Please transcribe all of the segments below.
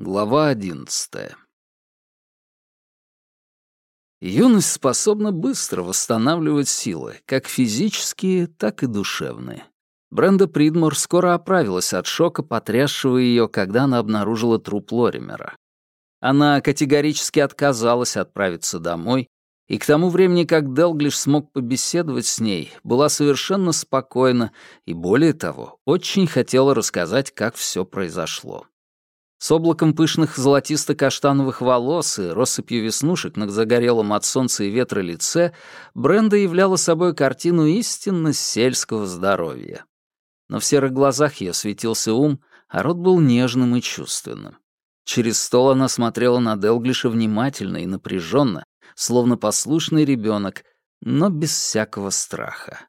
Глава одиннадцатая. Юность способна быстро восстанавливать силы, как физические, так и душевные. Бренда Придмор скоро оправилась от шока, потрясшего ее, когда она обнаружила труп Лоримера. Она категорически отказалась отправиться домой, и к тому времени, как Делглиш смог побеседовать с ней, была совершенно спокойна и, более того, очень хотела рассказать, как все произошло. С облаком пышных золотисто-каштановых волос и россыпью веснушек на загорелом от солнца и ветра лице Бренда являла собой картину истинно сельского здоровья. Но в серых глазах ее светился ум, а рот был нежным и чувственным. Через стол она смотрела на Делглиша внимательно и напряженно, словно послушный ребенок, но без всякого страха.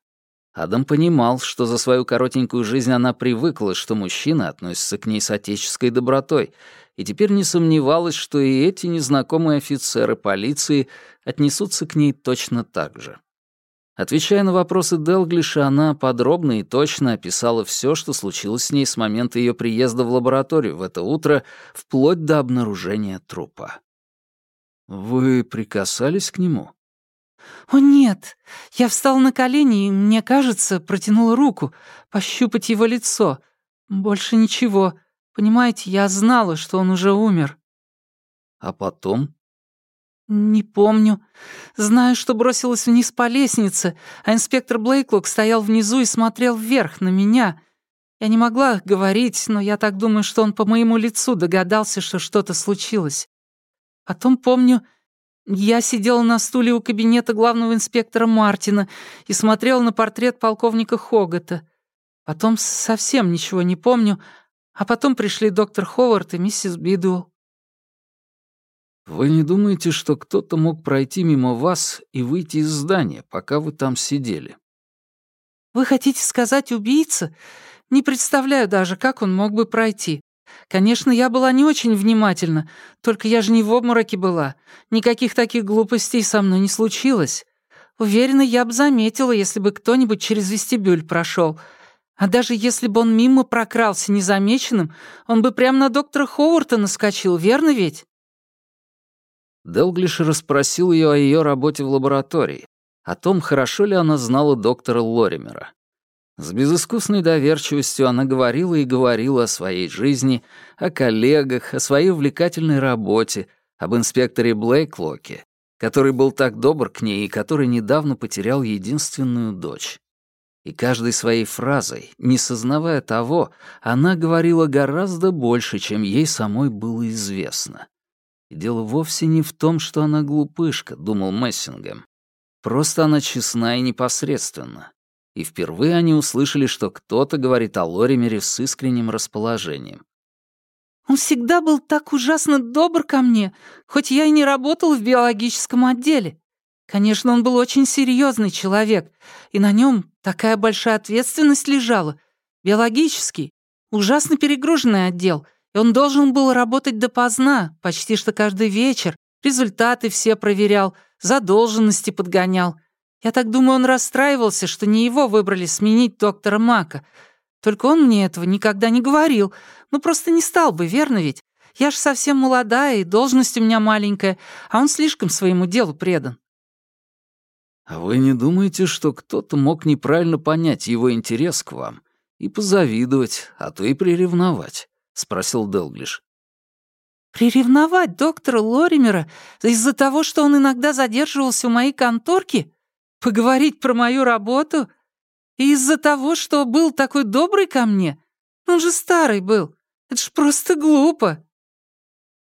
Адам понимал, что за свою коротенькую жизнь она привыкла, что мужчины относятся к ней с отеческой добротой, и теперь не сомневалась, что и эти незнакомые офицеры полиции отнесутся к ней точно так же. Отвечая на вопросы Делглиша, она подробно и точно описала все, что случилось с ней с момента ее приезда в лабораторию в это утро, вплоть до обнаружения трупа. «Вы прикасались к нему?» «О, нет! Я встала на колени и, мне кажется, протянула руку, пощупать его лицо. Больше ничего. Понимаете, я знала, что он уже умер». «А потом?» «Не помню. Знаю, что бросилась вниз по лестнице, а инспектор Блейклок стоял внизу и смотрел вверх на меня. Я не могла говорить, но я так думаю, что он по моему лицу догадался, что что-то случилось. Потом помню, я сидела на стуле у кабинета главного инспектора Мартина и смотрела на портрет полковника Хогата. Потом совсем ничего не помню, а потом пришли доктор Ховард и миссис Бидуэлл. «Вы не думаете, что кто-то мог пройти мимо вас и выйти из здания, пока вы там сидели?» «Вы хотите сказать убийца? Не представляю даже, как он мог бы пройти. Конечно, я была не очень внимательна, только я же не в обмороке была. Никаких таких глупостей со мной не случилось. Уверена, я бы заметила, если бы кто-нибудь через вестибюль прошел. А даже если бы он мимо прокрался незамеченным, он бы прямо на доктора Ховарта наскочил, верно ведь?» Делглиш расспросил ее о ее работе в лаборатории, о том, хорошо ли она знала доктора Лоримера. С безыскусной доверчивостью она говорила и говорила о своей жизни, о коллегах, о своей увлекательной работе, об инспекторе Блейклоке, который был так добр к ней и который недавно потерял единственную дочь. И каждой своей фразой, не сознавая того, она говорила гораздо больше, чем ей самой было известно. И дело вовсе не в том, что она глупышка, думал Мессингем. Просто она честна и непосредственна и впервые они услышали, что кто-то говорит о Лоримере с искренним расположением. «Он всегда был так ужасно добр ко мне, хоть я и не работал в биологическом отделе. Конечно, он был очень серьезный человек, и на нем такая большая ответственность лежала. Биологический, ужасно перегруженный отдел, и он должен был работать допоздна, почти что каждый вечер, результаты все проверял, задолженности подгонял. Я так думаю, он расстраивался, что не его выбрали сменить доктора Мака. Только он мне этого никогда не говорил. Ну, просто не стал бы, верно ведь? Я ж совсем молодая, и должность у меня маленькая, а он слишком своему делу предан». «А вы не думаете, что кто-то мог неправильно понять его интерес к вам и позавидовать, а то и приревновать?» — спросил Делглиш. «Приревновать доктора Лоримера из-за того, что он иногда задерживался у моей конторки?» Поговорить про мою работу? И из-за того, что был такой добрый ко мне? Он же старый был. Это ж просто глупо».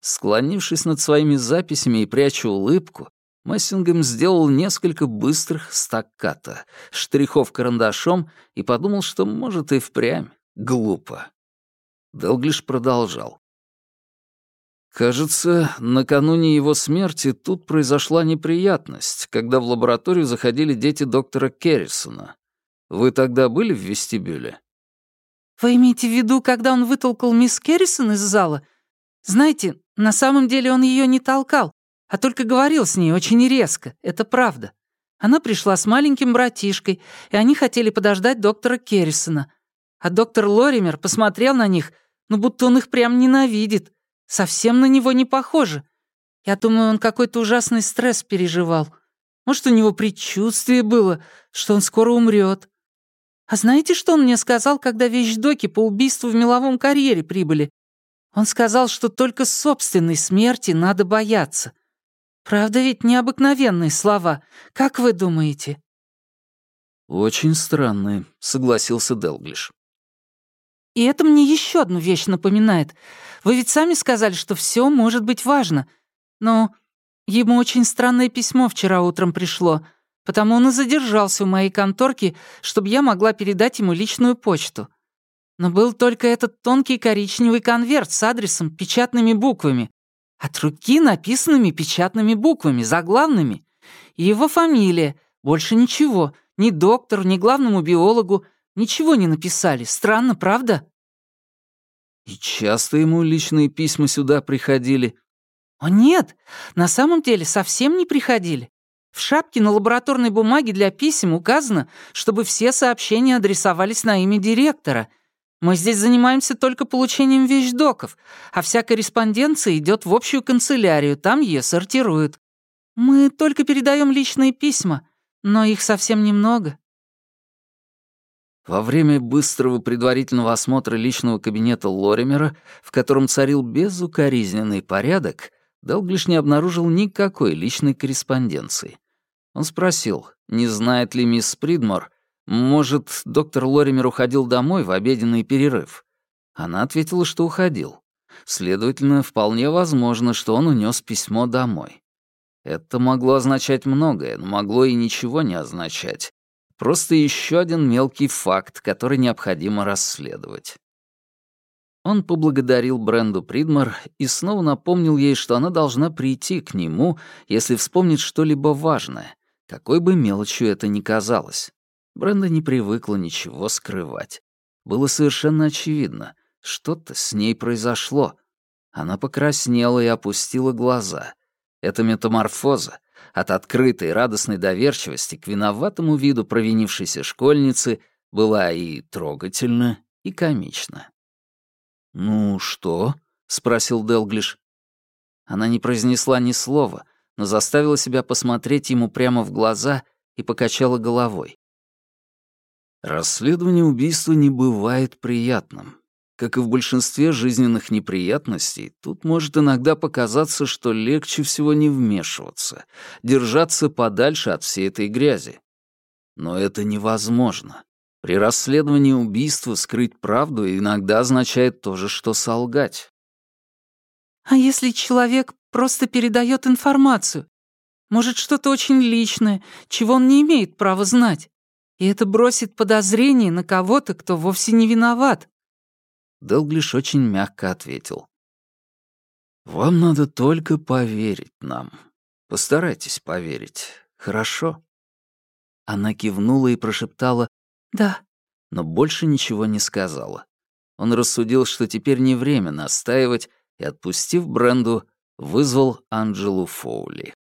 Склонившись над своими записями и пряча улыбку, Мессингем сделал несколько быстрых стакката, штрихов карандашом и подумал, что, может, и впрямь глупо. Делглиш продолжал. Кажется, накануне его смерти тут произошла неприятность, когда в лабораторию заходили дети доктора Керрисона. Вы тогда были в вестибюле? Вы имеете в виду, когда он вытолкал мисс Керрисон из зала? Знаете, на самом деле он ее не толкал, а только говорил с ней очень резко, это правда. Она пришла с маленьким братишкой, и они хотели подождать доктора Керрисона. А доктор Лоример посмотрел на них, ну будто он их прям ненавидит, Совсем на него не похоже. Я думаю, он какой-то ужасный стресс переживал. Может, у него предчувствие было, что он скоро умрет. А знаете, что он мне сказал, когда вещдоки по убийству в меловом карьере прибыли? Он сказал, что только собственной смерти надо бояться. Правда ведь необыкновенные слова, как вы думаете?» «Очень странные», — согласился Делглиш. «И это мне еще одну вещь напоминает. Вы ведь сами сказали, что все может быть важно. Но ему очень странное письмо вчера утром пришло, потому он и задержался в моей конторке, чтобы я могла передать ему личную почту. Но был только этот тонкий коричневый конверт с адресом, печатными буквами. От руки написанными печатными буквами, заглавными. И его фамилия. Больше ничего. Ни доктору, ни главному биологу. Ничего не написали. Странно, правда? И часто ему личные письма сюда приходили? О, нет. На самом деле совсем не приходили. В шапке на лабораторной бумаге для писем указано, чтобы все сообщения адресовались на имя директора — мы здесь занимаемся только получением вещдоков, а вся корреспонденция идет в общую канцелярию, там ее сортируют. Мы только передаем личные письма, но их совсем немного». Во время быстрого предварительного осмотра личного кабинета Лоримера, в котором царил безукоризненный порядок, Делглиш не обнаружил никакой личной корреспонденции. Он спросил, не знает ли мисс Придмор, может, доктор Лоример уходил домой в обеденный перерыв? Она ответила, что уходил. Следовательно, вполне возможно, что он унес письмо домой. Это могло означать многое, но могло и ничего не означать. Просто еще один мелкий факт, который необходимо расследовать. Он поблагодарил Бренду Придмар и снова напомнил ей, что она должна прийти к нему, если вспомнит что-либо важное, какой бы мелочью это ни казалось. Бренда не привыкла ничего скрывать. Было совершенно очевидно, что-то с ней произошло. Она покраснела и опустила глаза. Эта метаморфоза от открытой радостной доверчивости к виноватому виду провинившейся школьницы была и трогательна, и комична. «Ну что?» — спросил Делглиш. Она не произнесла ни слова, но заставила себя посмотреть ему прямо в глаза и покачала головой. Расследование убийства не бывает приятным. Как и в большинстве жизненных неприятностей, тут может иногда показаться, что легче всего не вмешиваться, держаться подальше от всей этой грязи. Но это невозможно. При расследовании убийства скрыть правду иногда означает то же, что солгать. А если человек просто передает информацию? Может, что-то очень личное, чего он не имеет права знать? И это бросит подозрение на кого-то, кто вовсе не виноват. Делглиш очень мягко ответил. «Вам надо только поверить нам. Постарайтесь поверить, хорошо?» Она кивнула и прошептала «Да», но больше ничего не сказала. Он рассудил, что теперь не время настаивать, и, отпустив Бренду, вызвал Анджелу Фоули.